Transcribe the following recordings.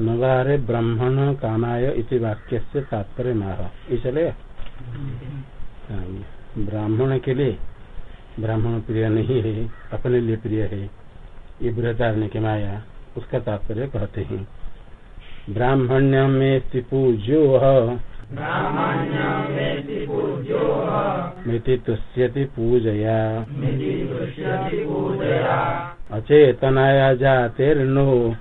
नवारे ब्राह्मण कामाय इति वाक्य से तात्पर्य माह इसलिए हाँ, ब्राह्मण के लिए ब्राह्मण प्रिय नहीं है अपने लिए प्रिय है ये बृहदारण्य के माया उसका तात्पर्य कहते हैं। ब्राह्मण्य में पूज्यो। मिति पूजया। अचेतनाया जातेर्नो।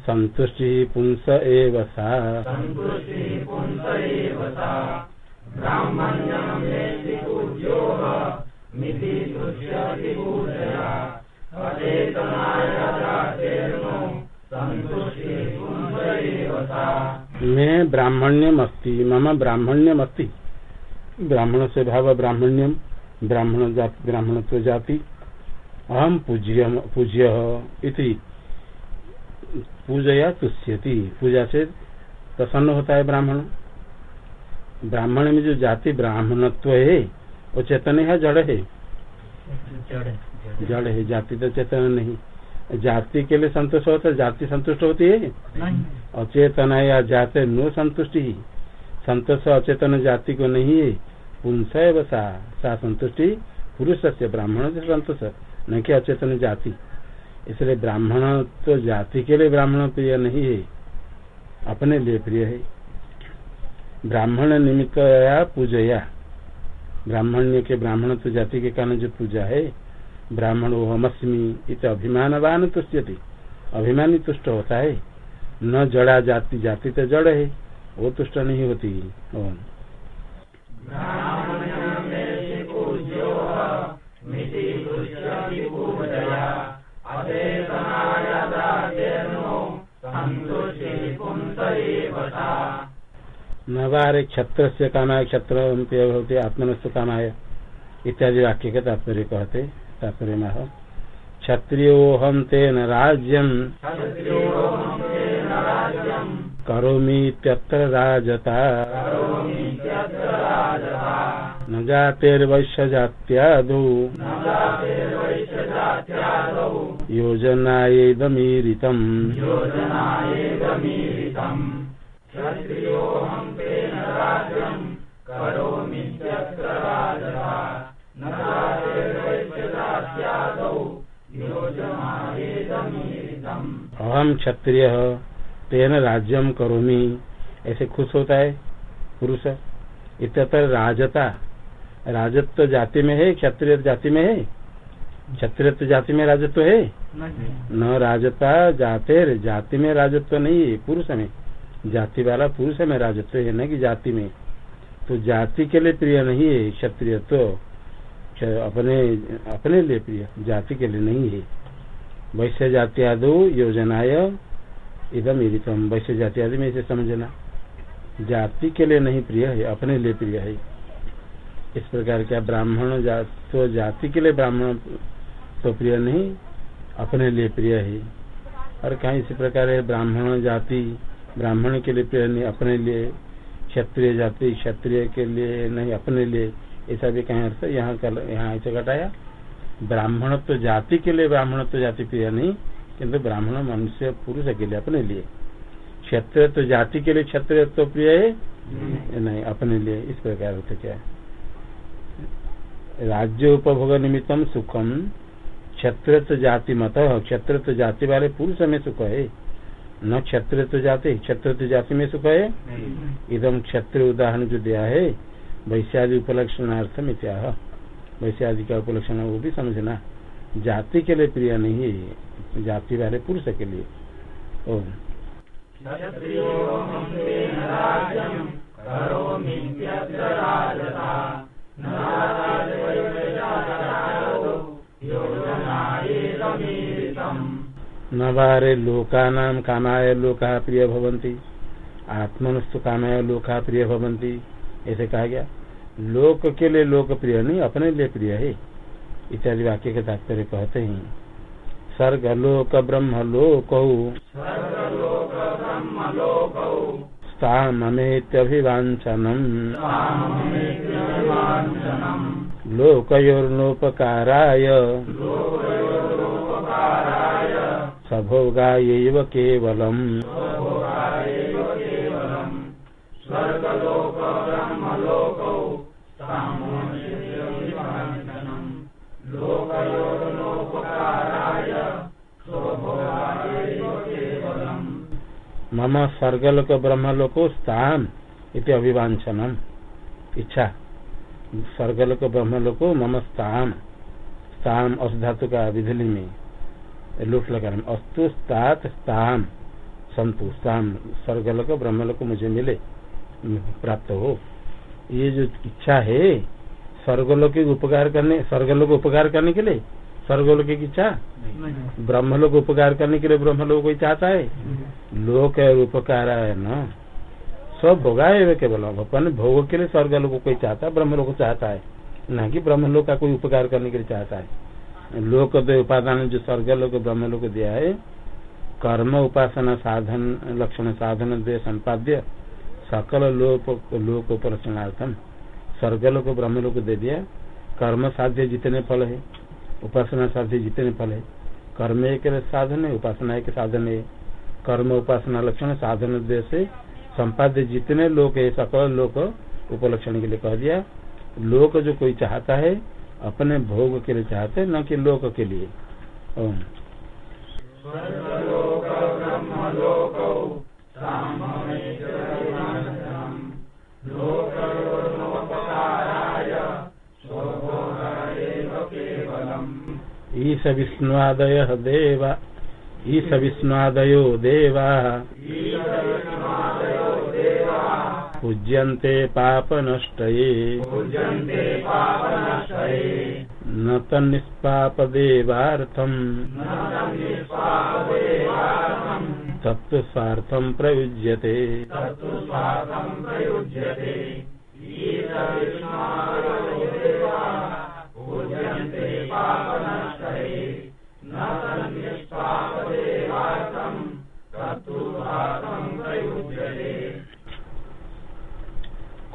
संतुष्टि पुंस एव सा मैं ब्राह्मण्यम अस्ति मम ब्राह्मण्यम अस्ति ब्राह्मण से भाव ब्राह्मण्यम ब्राह्मण जाति ब्राह्मणत्व जाति अहम पूज्य पूज्य इति पूजया तुष्यति। पूजा से प्रसन्न होता है ब्राह्मण। ब्राह्मण में जो जाति ब्राह्मणत्व है वो चेतन है जड़ है? जड़ है जाति तो चेतन नहीं। जाति के लिए संतुष्ट होता है जाति संतुष्ट होती है? अचेतन या जाते नो संतुष्टि। संतोष अचेतन जाति को नहीं है। पुंस सा सा संतुष्टि पुरुष से ब्राह्मण से संतोष। न कि अचेतन जाति। इसलिए ब्राह्मण तो जाति के लिए ब्राह्मण प्रिय नहीं है, अपने लिए प्रिय है। ब्राह्मण निमित्त या पूजया। ब्राह्मण्य के ब्राह्मण तो जाति के कारण जो पूजा है, ब्राह्मण वो हमस्मी इत अभिमानवान तुष्यति। अभिमानी तुष्ट होता है। न जड़ा जाति जाति तो जड़ है, वो तुष्ट नहीं होती। नवारे क्षत्र से कामाय क्षत्र होते आत्मनस्तु कामाय इत्यादि वाक्य के तात्पर्य कहते तात्पर्य माह क्षत्रियोहम तेन राज्यम करोमीत्यत्र राजता। न जातेर्वैश्य जात्यादौ योजनाएदमीरितम् अहम क्षत्रिय तेन राज्यम करोमी। ऐसे खुश होता है पुरुष। इतर राजता। राजत्व तो जाति में है क्षत्रिय जाति में है? क्षत्रिय तो जाति में राजत्व है? न राजता जाते जाति में राजत्व नहीं है पुरुष में। जाति वाला पुरुष में राजत्व है न कि जाति में। तो जाति के लिए प्रिय नहीं है क्षत्रिय तो अपने अपने लिए प्रिय जाति के लिए नहीं है। वैश्य जाति आदो योजनाय इदम इतम वैश्य जाति आदि में इसे समझना। जाति के लिए नहीं प्रिय है अपने लिए प्रिय है। इस प्रकार क्या ब्राह्मण जा, तो जाति के लिए ब्राह्मण तो प्रिय नहीं अपने लिए प्रिय है। और कहीं इसी प्रकार है ब्राह्मण जाति ब्राह्मण के लिए प्रिय नहीं अपने लिए। क्षत्रिय जाति क्षत्रिय के लिए नहीं अपने लिए। ऐसा भी कहीं अर्थ यहाँ यहाँ ऐसे घटाया। ब्राह्मण तो जाति के लिए ब्राह्मण तो जाति प्रिय नहीं किंतु ब्राह्मण मनुष्य पुरुष के लिए अपने लिए। क्षत्रिय तो जाति के लिए क्षत्रिय तो प्रिय है? नहीं। नहीं अपने लिए। इस प्रकार अर्थ क्या राज्य उपभोग निमित्तम सुखम। क्षत्रिय जाति मत क्षत्रिय जाति वाले पुरुष में सुख है। न क्षत्रिय जाति क्षत्रिय जाति में सुख है? इदम क्षत्रिय उदाहरण जो दिया है वैश्यादि उपलक्षणार्थम इत्याह वैश्यादि का उपलक्षण वो भी समझना। जाति के लिए प्रिय नहीं है जाति वाले पुरुष के लिए। ओ न बारे लोकानाम कामाय लोका प्रिय भवंती आत्मनस्तु कामाय लोका प्रिय भवंती ऐसे कहा गया। लोक के लिए लोकप्रिय नहीं अपने लिए प्रिय है। इत्यादि वाक्य के तात्पर्य कहते हैं सर्ग लोक ब्रह्म लोक स्थामेत्यभिवांचनम लोकयोर्नोपकाराय स्वभोगायैव केवलम्। मम स्वर्गलोक ब्रह्मलोको स्थान इति अभिवांछनम इच्छा। स्वर्गलोक ब्रह्मलोको मम स्थान स्थान अस का विधि में लुट लगा अस्तु स्तात स्थान संतु स्थान स्वर्गलोक ब्रह्मलोक मुझे मिले। प्राप्त। हो ये जो इच्छा है, स्वर्गलोक उपकार करने स्वर्गलोक उपकार करने के लिए स्वर्गलोक की इच्छा? ब्रह्मलोक उपकार करने के लिए ब्रह्मलोक कोई चाहता है? लोक उपकार है न? सब भोगा है केवल। भगवान भोग के लिए स्वर्गलोक कोई चाहता है ब्रह्मलोक चाहता है। न कि ब्रह्मलोक का कोई उपकार करने के लिए चाहता है। लोक दो उपादान जो स्वर्गलोक ब्रह्मलोक दिया है कर्म उपासना साधन लक्षण साधन दे संपाद्य सकल लोक लोक उपलक्षणार्थम स्वर्गलोक ब्रह्मलोक दे दिया। कर्म साध्य जितने फल है। उपासना साध्य जितने फल है। कर्म एक साधन है उपासना एक साधन है। कर्म, उपासना, लक्षण, साधन से संपाद्य जितने लोग है, सकल लोक उपलक्षण के लिए कह दिया। लोक जो कोई चाहता है, अपने भोग के लिए चाहते न कि लोक के लिए। ईश विष्णुदय देव। ईश विष्णुदयो देवा। पूज्यन्ते पापनष्टये। न तन्निष्पापदेवार्थम्। तत्त्वस्वार्थं प्रयुज्यते।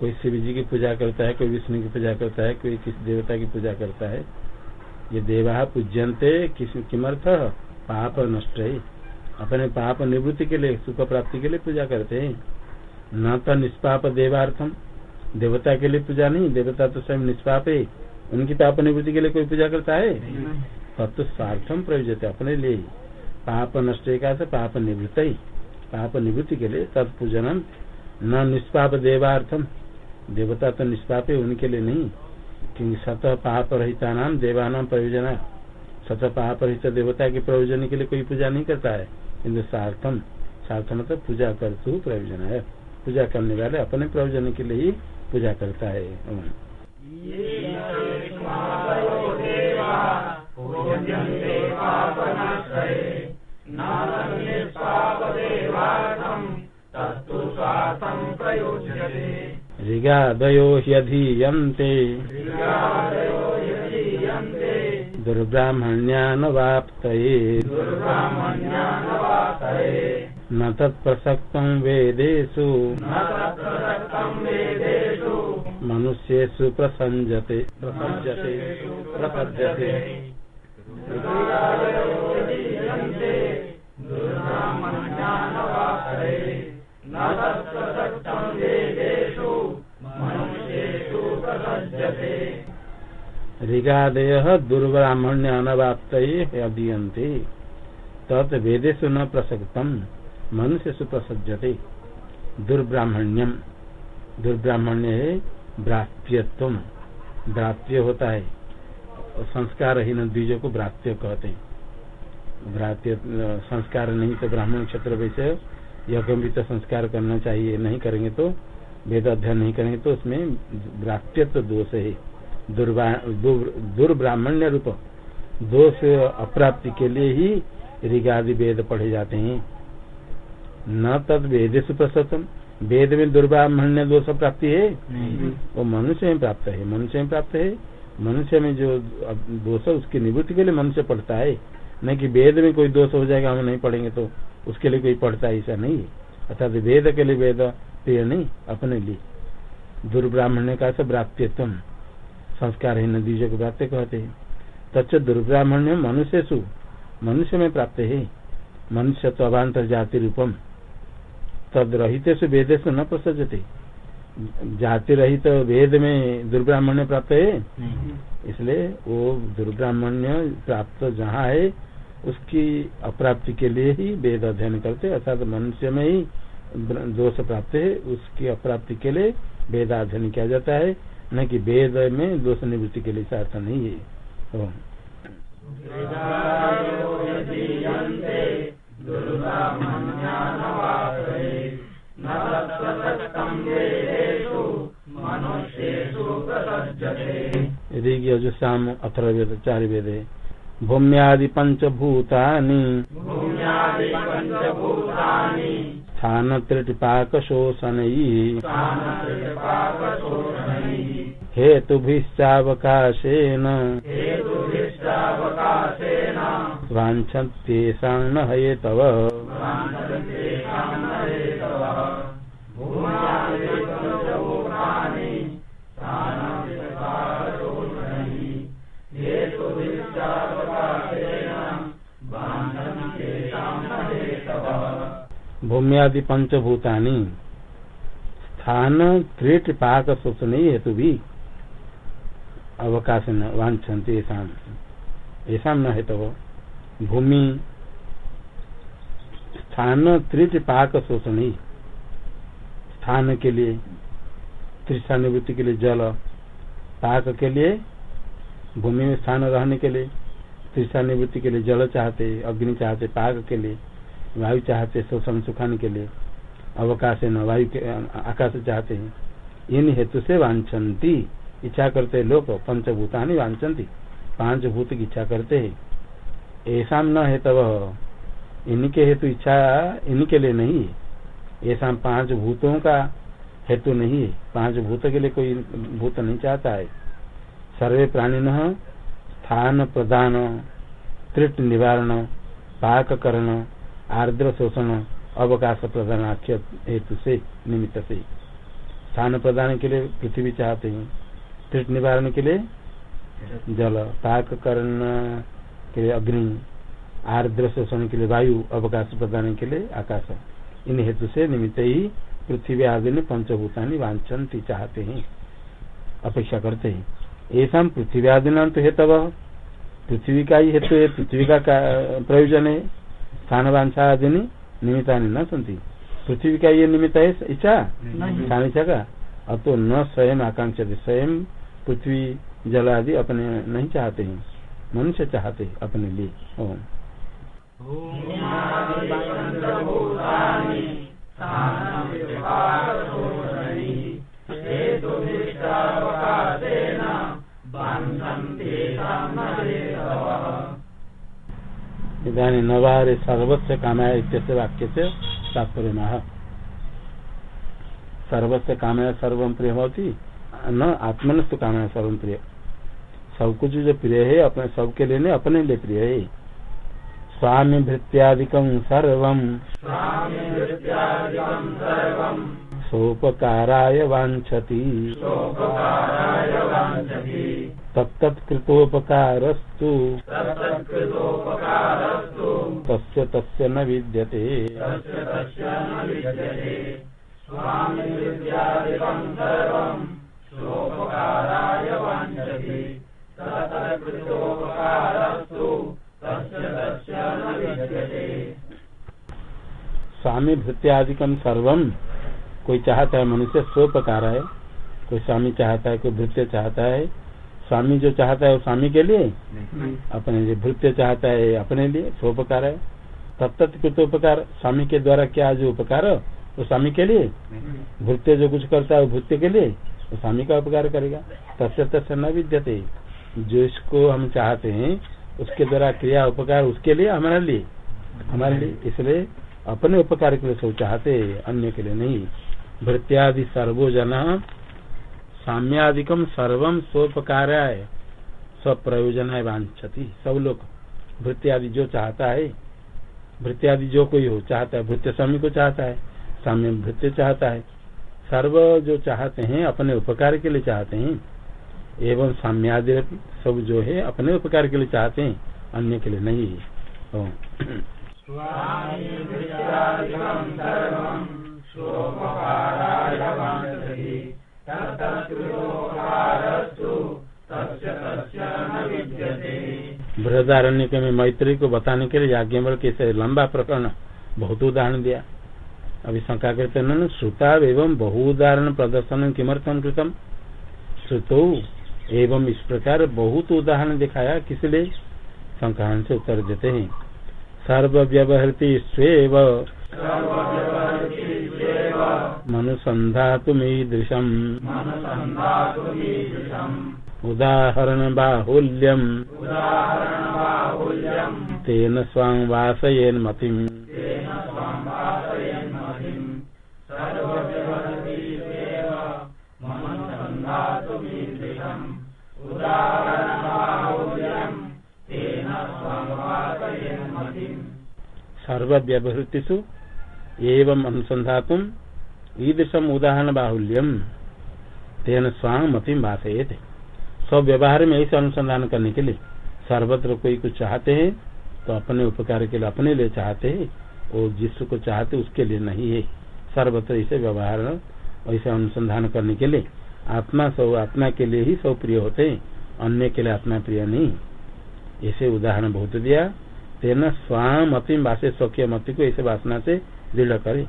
कोई शिव जी की पूजा करता है, कोई विष्णु की पूजा करता है, कोई किसी देवता की पूजा करता है। ये देवा पूज्यंते किमर्थ? पाप नष्ट है। अपने पाप निवृत्ति के लिए, सुख प्राप्ति के लिए पूजा करते हैं। न तो निष्पाप देवार्थम देवता के लिए पूजा नहीं, देवता तो स्वयं निष्पाप है। उनकी पाप निवृत्ति के लिए कोई पूजा करता है? तत्व स्वार्थम प्रयोजत अपने लिए। पाप नष्ट का पाप निवृत्त। पाप निवृत्ति के लिए तत्पूजन न निष्पाप देवार्थम देवता तो निष्पाप है उनके लिए नहीं, क्योंकि सतह पाप रहता नाम देवानाम प्रयोजन। सतह पाप रहित देवता के प्रयोजन के लिए कोई पूजा नहीं करता है। किन्तु सार्थम सार्थम तो पूजा कर प्रयोजन है। पूजा करने वाले अपने प्रयोजन के लिए ही पूजा करता है। ऋगादयो ह्यधीयन्ते दुर्ब्राह्मण्यानवाप्तये। न तत्प्रसक्तं वेदेषु। मनुष्येषु प्रसंजते प्रसंजते प्रपद्यते। ऋगादय दुर्ब्राह्मण्य अनवाप्त अधीयते तत् वेदेशु न प्रसक्तम मनुष्य प्रसज्जते दुर्ब्राह्मण्यम। दुर्ब्राह्मण्य है भ्रात्यत्व भ्रात्य होता है। संस्कारहीन द्विजों को भ्रात्य कहते हैं। भ्रात्य संस्कार नहीं तो ब्राह्मण क्षेत्र वैसे यज्ञ तो संस्कार करना चाहिए, नहीं करेंगे तो वेद अध्ययन नहीं करेंगे तो उसमें भ्रात्यत्व दोष है। दुर्ब्राह्मण्य रूप। दोष अप्राप्ति के लिए ही ऋगादि वेद पढ़े जाते हैं। न तद वेद प्रसतम वेद में दुर्ब्राह्मण्य दोष प्राप्ति है? वो मनुष्य में प्राप्त है। मनुष्य में प्राप्त है। मनुष्य में जो दोष है उसकी निवृत्ति के लिए मनुष्य पढ़ता है। नहीं कि वेद में कोई दोष हो जाएगा हम नहीं पढ़ेंगे तो उसके लिए कोई पढ़ता है ऐसा नहीं है। अर्थात वेद के लिए वेद प्रिय नहीं अपने लिए। दुर्ब्राह्मण्य का सब भ्रात्यत्म संस्कार है नदीजों को प्राप्त कहते हैं। तच्च दुर्ब्राह्मण्य मनुष्य सु मनुष्य में प्राप्त है। मनुष्य तो अभांतर जाति रूपम तद रहित से वेद से न प्रसजते जाति रहित वेद में दुर्ब्राह्मण्य प्राप्त है? इसलिए वो दुर्ब्राह्मण्य प्राप्त जहाँ है उसकी अप्राप्ति के लिए ही वेद अध्ययन करते अर्थात मनुष्य में ही दोष प्राप्त है उसकी अप्राप्ति के लिए वेद अध्ययन किया जाता है। न कि वेद में दोष निवृत्ति के लिए अर्थ नहीं है। ऋग यजुषाम अथर्वेद चार वेद भूम्यादि पंचभूतानि स्थान त्रिटिपाक शोषण हेतुभिश्चावकाशेन। वाञ्छत्येषां न हेतव भूम्यादि पंचभूतानि स्थान क्रीट पाक शोषण हेतु भी अवकाश न वांछन्ति ऐसा न हेतु भूमि, स्थान त्रिट पाक शोषण। स्थान के लिए तृषा के लिए जल, पाक के लिए, भूमि में स्थान रहने के लिए तृषा के लिए जल चाहते, अग्नि चाहते, पाक के लिए, वायु चाहते, शोषण सुखाने के लिए अवकाश न वायु के, आकाश चाहते हैं। इन हेतु से वांछन्ति। इच्छा करते लोग, पंचभूतानी वांछन्ति पाँच भूत की इच्छा करते है। ऐसा न है तब इनके हेतु इच्छा, इनके लिए नहीं है। ऐसा पाँच भूतों का हेतु नहीं है। पाँच भूत के लिए कोई भूत नहीं चाहता है। सर्वे प्राणी न स्थान प्रदान त्रिट निवारण, पाक करण, आर्द्र शोषण, अवकाश प्रदान हेतु से निमित्त से। स्थान प्रदान के लिए पृथ्वी चाहते हैं। त्रिट निवारण के लिए जल पाक करण के लिए अग्नि आर्द्र शोषण के लिए वायु अवकाश प्रदान के लिए आकाश। इन हेतु से निमित्त ही पृथ्वी आदि ने पंचभूतानी वांछन्ति चाहते हैं अपेक्षा करते हैं। ऐसा पृथ्वी आदि नाम तो हेतव पृथ्वी का ही हेतु है पृथ्वी का प्रयोजन है। स्थान वांछा आदि निमित्ता न सुनती। पृथ्वी का ये निमित्त है इच्छा? स्थान इच्छा का? अब तो न स्वयं आकांक्षा स्वयं पृथ्वी जल आदि अपने नहीं चाहते हैं। मनुष्य चाहते हैं अपने लिए। ओम। इधानी नवारे सर्वस्व कामाया वाक्य से तात्पर्य सर्वस्व कामाया सर्व प्रिय होती न आत्मनस्तु कामाया सर्व प्रिय। सब कुछ जो प्रिय है अपने सबके लिए अपने लिए प्रिय है। स्वामी भृत्यादिकम सर्व। सोपकाराय वांछति तत्तत्कृतोपकारस्तु। तस्य तस्य न विद्यते। स्वामी भृत्यादिकम सर्वम कोई चाहता है मनुष्य स्वपकार है कोई स्वामी चाहता है कोई भृत्य चाहता है स्वामी जो चाहता है वो स्वामी के लिए? अपने लिए भृत्य चाहता है अपने लिए स्वपकार है। तब तत्कृत उपकार स्वामी के द्वारा क्या जो उपकार वो स्वामी के लिए। भूत्य जो कुछ करता है वो भृत्य के लिए वो स्वामी का उपकार करेगा। तस्य तस्य न विद्यते। जो इसको हम चाहते हैं उसके द्वारा क्रिया उपकार उसके लिए हमारे लिए। हमारे लिए। इसलिए अपने उपकार के लिए सब चाहते अन्य के लिए नहीं। भृत्यादि सर्वोजन। साम्यादिकम सर्वम स्वोपकार सब प्रयोजन है वांछती सब लोग भृत्यादि जो चाहता है भृत्यादि जो कोई हो चाहता है भृत्य स्वामी को चाहता है। साम्य भृत्य चाहता है। सर्व जो चाहते हैं अपने उपकार के लिए चाहते हैं। एवं साम्यादि सब जो है अपने उपकार के लिए चाहते हैं अन्य के लिए नहीं बृहदारण्य में मैत्री को बताने के लिए याज्ञवल के लंबा प्रकरण बहुत उदाहरण दिया। अभी शंका करते न श्रुता एवं बहु उदाहरण प्रदर्शन किमर्थम कृतम? श्रुतो एवं इस प्रकार बहुत उदाहरण दिखाया किस लिए शंका से उत्तर देते हैं। सर्व व्यवहृति स्वेव। मनुसंधातुमीदृशम उदाहरण बाहुल्यम तेन स्वांग वासयेन सर्वव्यवहृतिषु एवं अनुसंधातुम ईदृशम उदाहरण बाहुल्यम तेन स्वांग भाषेत सब व्यवहार में ऐसे अनुसंधान करने के लिए सर्वत्र कोई कुछ चाहते हैं तो अपने उपकार के लिए अपने लिए चाहते हैं, और जिसको चाहते उसके लिए नहीं है। सर्वत्र ऐसे व्यवहार ऐसे अनुसंधान करने के लिए आत्मा सब आत्मा के लिए ही सब प्रिय होते हैं, अन्य के लिए आत्मा प्रिय नहीं। ऐसे उदाहरण बहुत दिया। तेना स्वाम अतिम वासे स्वकीय मति को ऐसे वासना से दृढ़ करे।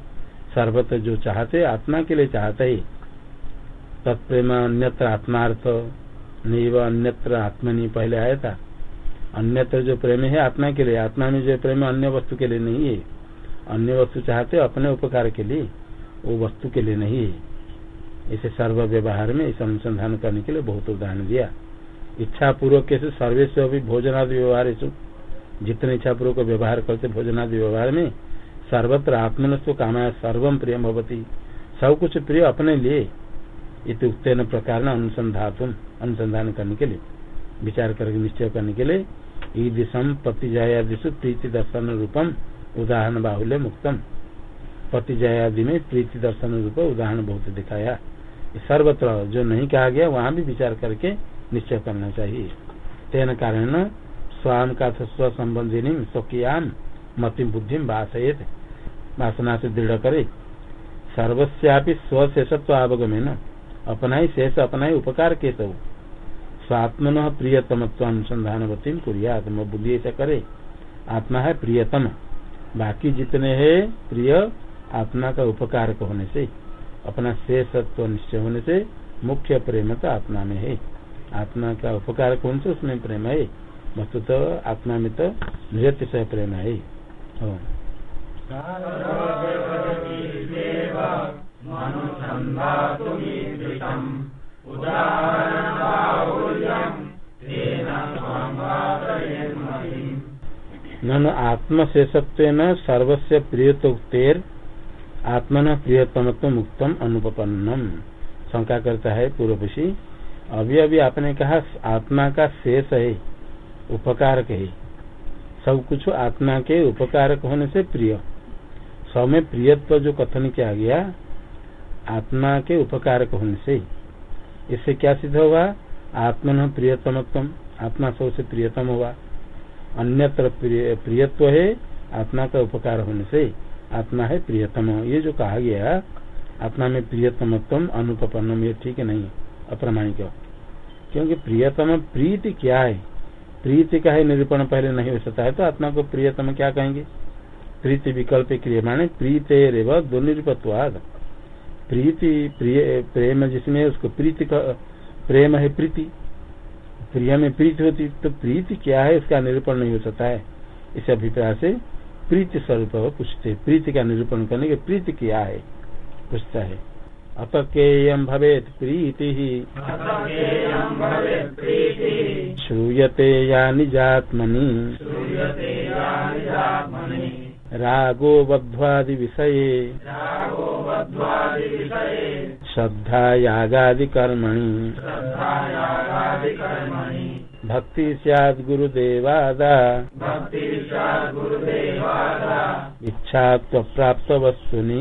सर्वत्र जो चाहते, आत्मा के लिए चाहते ही। तत्प्रेम अन्यत्र आत्मार्थ नहीं अन्यत्र आत्मनि पहले आया था। अन्यत्र जो प्रेम है, आत्मा के लिए। आत्मा में जो प्रेम अन्य वस्तु के लिए नहीं है। अन्य वस्तु चाहते, अपने उपकार के लिए। वो वस्तु के लिए नहीं है। इसे सर्व व्यवहार में इस अनुसंधान करने के लिए बहुत उदाहरण दिया। इच्छा पूर्वक कैसे सर्वे सर्वेश अभी भोजनादि व्यवहार जितने इच्छा पूर्वक व्यवहार करते, भोजनादि व्यवहार में, सर्वत्र आत्मनस्व कामाया सर्वम प्रिय भवती। सब कुछ प्रिय अपने लिए। उत्तेन प्रकार अनुसंधातुम, अनुसंधान करने के लिए। विचार करके, निश्चय करने के लिए ईदिशम पतिजयादिशु प्रीति दर्शन रूपम उदाहरण बाहुल्य मुक्तम। पतिजयादि में प्रीति दर्शन रूप उदाहरण बहुत दिखाया। सर्वत्र जो नहीं कहा गया, वहाँ भी विचार करके निश्चय करना चाहिए। तेन कारण स्वाम का स्व संबंधी स्वकीयाम मति बुद्धि वासयत वासना से दृढ़ करे। सर्वस्यापि स्वशेषत्व आवगमे न अपना ही शेष अपना ही उपकार के सब स्वात्मन प्रियतम अनुसंधान बतिम कुरिया। बुद्धि ऐसा करे। आत्मा है प्रियतम। बाकी जितने हैं प्रिय, आत्मा का उपकार होने से, अपना शेषत्व निश्चय होने से मुख्य प्रेम तो आत्मा में है। आत्मा का उपकार कौन से, उसमें प्रेम है। वस्तु तो आत्मा में तो नृत्य से प्रेम है नन आत्मशेषत्व सर्वस्व प्रियतोक्तेर आत्मन प्रियतम मुक्तम अनुपन्नम शंका करता है पूर्वशी अभी अभी आपने कहा आत्मा का शेष है उपकारक है। सब कुछ आत्मा के उपकारक होने से प्रिय। सब में प्रियत्व जो कथन किया गया, आत्मा के उपकारक होने से। इससे क्या सिद्ध होगा? आत्मन प्रियतमत्म आत्मा सबसे प्रियतम होगा। अन्यत्र प्रियत्व है, आत्मा का उपकार होने से। आत्मा है प्रियतम। ये जो कहा गया, आत्मा में प्रियतमत्व अनुपन्नम ये ठीक नहीं, अप्रमाणिक। क्योंकि प्रियतम प्रीति क्या है? प्रीति का है निरूपण पहले नहीं हो सकता है तो आत्मा को प्रियतम क्या कहेंगे? प्रीति विकल्प क्रिय, माने प्रीत रेव दो प्रीति, प्रिय, प्रेम जिसमें उसको प्रीति का, प्रेम है प्रीति। प्रिय में प्रीति होती तो प्रीति क्या है इसका निरूपण नहीं हो सकता है। इस अभिप्राय से प्रीति स्वरूप पूछते प्रीति का निरूपण करने के प्रीति क्या है? पूछता है। अतकेयम भवेत प्रीति। श्रूयते या निजात्मनि रागो बद्ध्वादि विषये श्रद्धा यागादि कर्मणि भक्ति सैद गुरुदेवादा। इच्छा प्राप्त वस्तुनि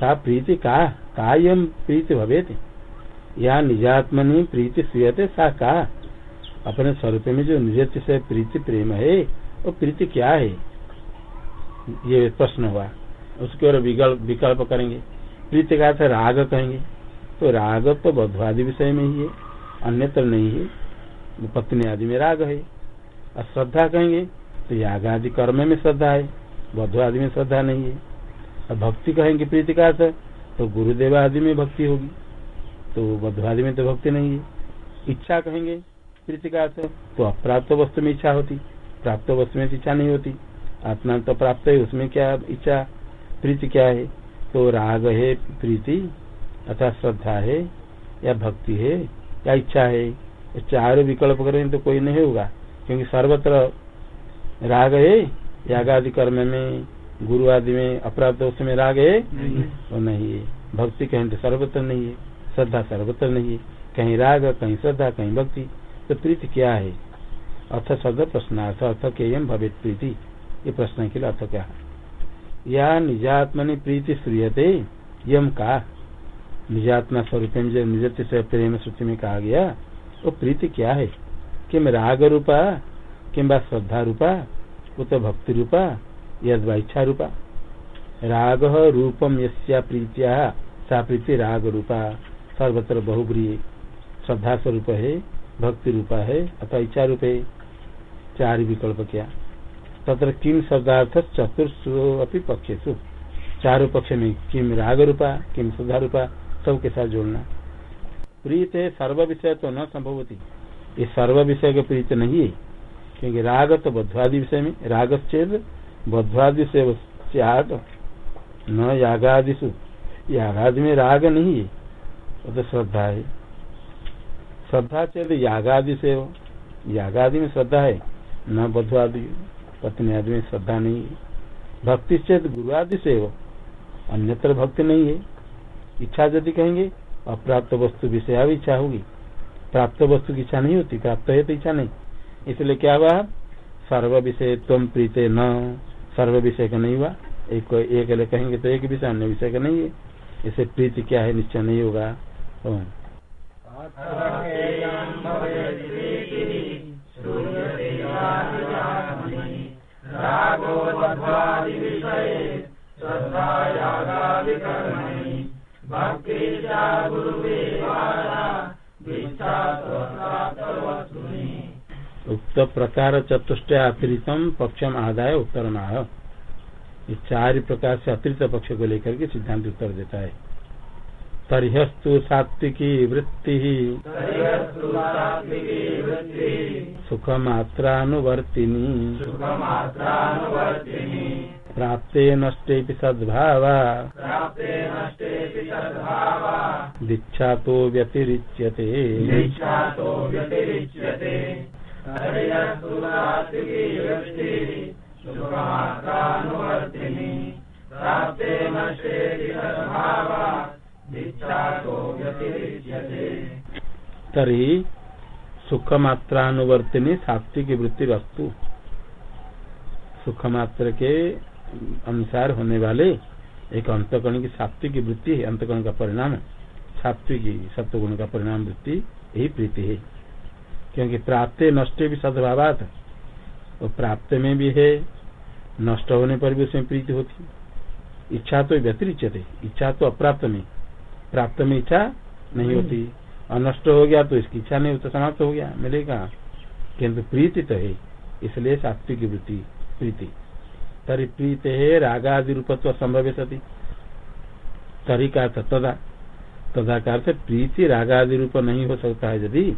सा प्रीति का कायम प्रीति भवेद या निजात्मनि प्रीति श्रूयते सा का। अपने स्वरूप में जो निजति से प्रीति प्रेम है, वो प्रीति क्या है? ये प्रश्न हुआ। उसके और विकल्प करेंगे। प्रीति का अर्थ राग कहेंगे। तो राग तो बधवादि विषय में ही है, अन्यत्र नहीं है। पत्नी आदि में राग है। और श्रद्धा कहेंगे तो याग आदि कर्म में श्रद्धा है बधु आदि में श्रद्धा नहीं है। और भक्ति कहेंगे प्रीति का अर्थ तो गुरुदेव आदि में भक्ति होगी। तो बधु आदि में तो भक्ति नहीं है। इच्छा कहेंगे प्रीति का अर्थ तो अप्राप्त वस्तु में इच्छा होती। प्राप्त वस्तु में इच्छा नहीं होती। आत्मा तो प्राप्त है, उसमें क्या इच्छा, प्रीति क्या है? तो राग है प्रीति अथवा श्रद्धा है, या भक्ति है, या इच्छा है। चारों विकल्प करें तो कोई नहीं होगा, क्योंकि सर्वत्र राग है, यागादि कर्म में गुरु आदि में अपराध उसमें राग है? वो नहीं है। भक्ति कहीं तो सर्वत्र नहीं है। श्रद्धा सर्वत्र नहीं है। कहीं राग कहीं श्रद्धा कहीं भक्ति तो प्रीति क्या है? अर्थ शब्द प्रश्नार्थ अर्थ के एम भवित प्रीति। ये प्रश्न के लिए अर्थ क्या है? या निजात्मनि प्रीति श्रूयते यम का? निजात्मा स्वरूप में निजत से प्रेम सूची में कहा गया वो तो प्रीति क्या है? किम राग रूपा किम्बा श्रद्धा रूपा वो तो भक्ति रूपा यद इच्छा रूपा राग रूपम यस्या प्रीतिया, सा प्रीति राग रूपा सर्वत्र बहुब्री श्रद्धा स्वरूप है भक्ति रूपा है अथवा इच्छा रूप है चार विकल्प क्या? तत्र किम शब्दार्थ चतुर्सु अपनी पक्षेशु चारों पक्ष में किम राग रूपा किम श्रद्धा रूपा सबके साथ जोड़ना। प्रीत है सर्व विषय तो न संभव होती ये सर्व विषय का प्रीत नहीं है, क्योंकि राग तो बद्वादि विषय में राग चेद बद्वादि से न यागादिशु यागादि में राग नहीं है। वो तो श्रद्धा है। श्रद्धा चेत यागादि से यागादि में श्रद्धा है। न बध्वादि पत्नी आदि में श्रद्धा नहीं है। भक्ति चेत गुरु आदि से हो। अन्यत्र भक्ति नहीं है। इच्छा यदि कहेंगे, अप्राप्त वस्तु विषय इच्छा होगी। प्राप्त वस्तु की इच्छा नहीं होती। प्राप्त है तो इच्छा नहीं। इसलिए क्या हुआ? सर्व विषय तुम प्रीते न। सर्व विषय का नहीं हुआ। एक एक ले कहेंगे तो एक विषय, अन्य विषय का नहीं है। इसे प्रीति क्या है? निश्चय नहीं होगा। उक्त प्रकार चतुष्ट अतिरिक्त पक्षम आदाय उत्तर इस चार प्रकार से अतिरिक्त पक्ष को लेकर के सिद्धांत उत्तर देता है। तर्हस्तु सात्विकी वृत्ति। सुखमात्रानुवर्तिनी। प्राप्ते नष्टे सद्भाव। दीक्षा तो व्यतिरिच्यते। तरी सुख मात्रानुवर्तिनी सात्विक वृत्ति वस्तु सुख मात्र के अनुसार होने वाले एक अंतकरण की सात्विक वृत्ति है। अंतकरण का परिणाम सात्विक सत्वगुण का परिणाम वृत्ति, यही प्रीति है। क्योंकि प्राप्त नष्ट भी सद्भावात तो प्राप्त में भी है, नष्ट होने पर भी उसमें प्रीति होती इच्छा तो व्यतिरिक्त इच्छा तो अप्राप्त में। प्राप्त में इच्छा नहीं होती। अनष्ट हो गया तो इसकी इच्छा नहीं होता, समाप्त हो गया, मिलेगा। किंतु प्रीति तो है, इसलिए सात्विक वृत्ति, प्रीति। तरी प्रीत है, रागादि रूपत्व संभव सती। तरी का तदा। तदा का अर्थ प्रीति रागादि रूप नहीं हो सकता है यदि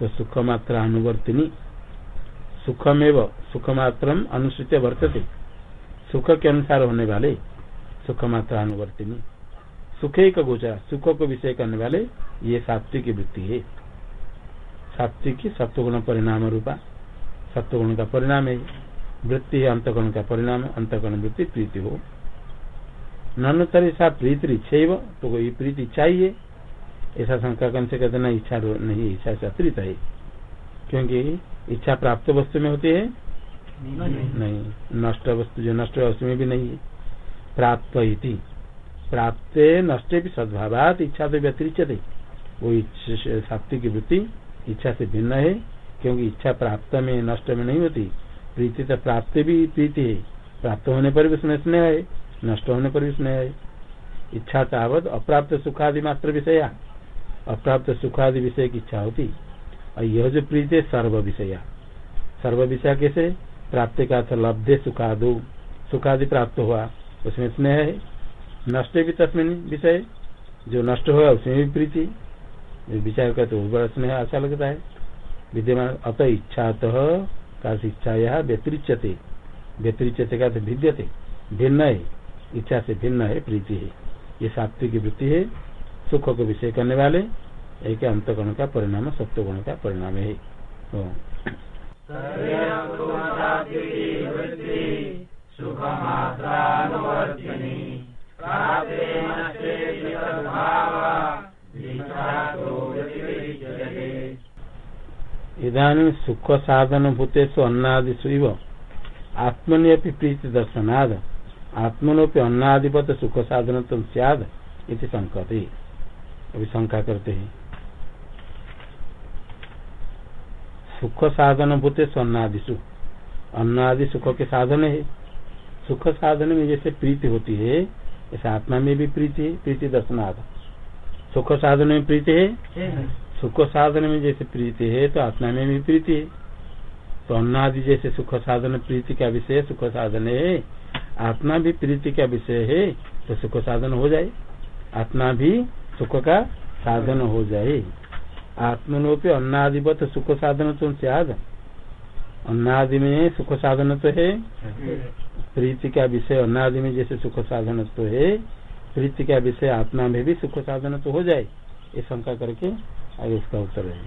तो सुख मात्रा अनुवर्तिनी। सुखमेव सुख मात्र अनुसूच वर्तते। सुख के अनुसार होने वाले सुख मात्रा अनुवर्तिनी। सुख एक गोचरा सुख को विषय करने वाले ये सात्विक वृत्ति है। सात्विक सत्वगुण परिणाम रूपा। सत्वगुण का परिणाम है। वृत्ति है, अंतगुण का परिणाम अंतगुण वृत्ति प्रीति हो। ननुतरी सा प्रीति इच्छा तो कोई प्रीति चाहिए। ऐसा शंका करने से कहते ना इच्छा नहीं, इच्छा से अतिरिक्त है। क्योंकि इच्छा प्राप्त वस्तु में होती है। नहीं, नष्ट वस्तु जो नष्ट वस्तु में भी नहीं है। प्राप्त इति। प्राप्त नष्ट भी सद्भाव इच्छा तो व्यतिरिक्त वो सात्विक वृत्ति इच्छा से भिन्न है, क्योंकि इच्छा प्राप्त में, नष्ट में नहीं होती। प्रीति तो प्राप्त भी प्रीति है। प्राप्त होने पर भी उसमें स्नेह है, नष्ट होने पर भी स्नेह है। इच्छा तावत अप्राप्त सुखादि मात्र विषय। अप्राप्त सुखादि विषय की इच्छा होती। और यह जो प्रीति सर्व विषय सर्व विषय कैसे? प्राप्ति का अर्थ लब्धे सुखादो, सुखादि प्राप्त हुआ। उसमें स्नेह है, नष्ट भी तस्मिन विषय। जो नष्ट हुआ, उसमें भी प्रीति। विचार करते तो बड़ा स्नेह अच्छा लगता है। विद्यमान, अत इच्छा का इच्छा यह व्यतिरिच्यते। व्यतिरिच्यते का भिद्यते। भिन्न है। इच्छा से भिन्न है, प्रीति है। ये सात्विक वृत्ति है। सुख को विषय करने वाले, एक अंतगुण का परिणाम सत्य गुण का परिणाम है। इधानी सुख साधन भूतेषु अन्नादिशु आत्मनि प्रीति दर्शनाद, आत्मनोपि अन्नादिपत सुख साधन इति संकते। अभी शंका करते हैं। सुख साधन भूते अन्नादिशु अन्नादि सुख के साधन है। सुख साधन में जैसे प्रीति होती है ऐसे आत्मा में भी प्रीति है प्रीति दर्शनाथ सुख साधन में प्रीति है। सुख साधन में जैसे प्रीति है तो आत्मा में भी प्रीति है। तो अन्नादि जैसे सुख साधन प्रीति का विषय सुख साधन है। आत्मा भी प्रीति का विषय है तो सुख साधन हो जाए। आत्मा भी सुख का साधन हो जाए। आत्मनोपी अन्नादिवत सुख साधन तो त्याग अन्नादि में सुख साधन तो है। प्रीति का विषय अन्नादि में जैसे सुख साधन तो है, प्रीति का विषय आत्मा में भी सुख साधन तो हो जाए। ये शंका करके आगे उसका उत्तर है।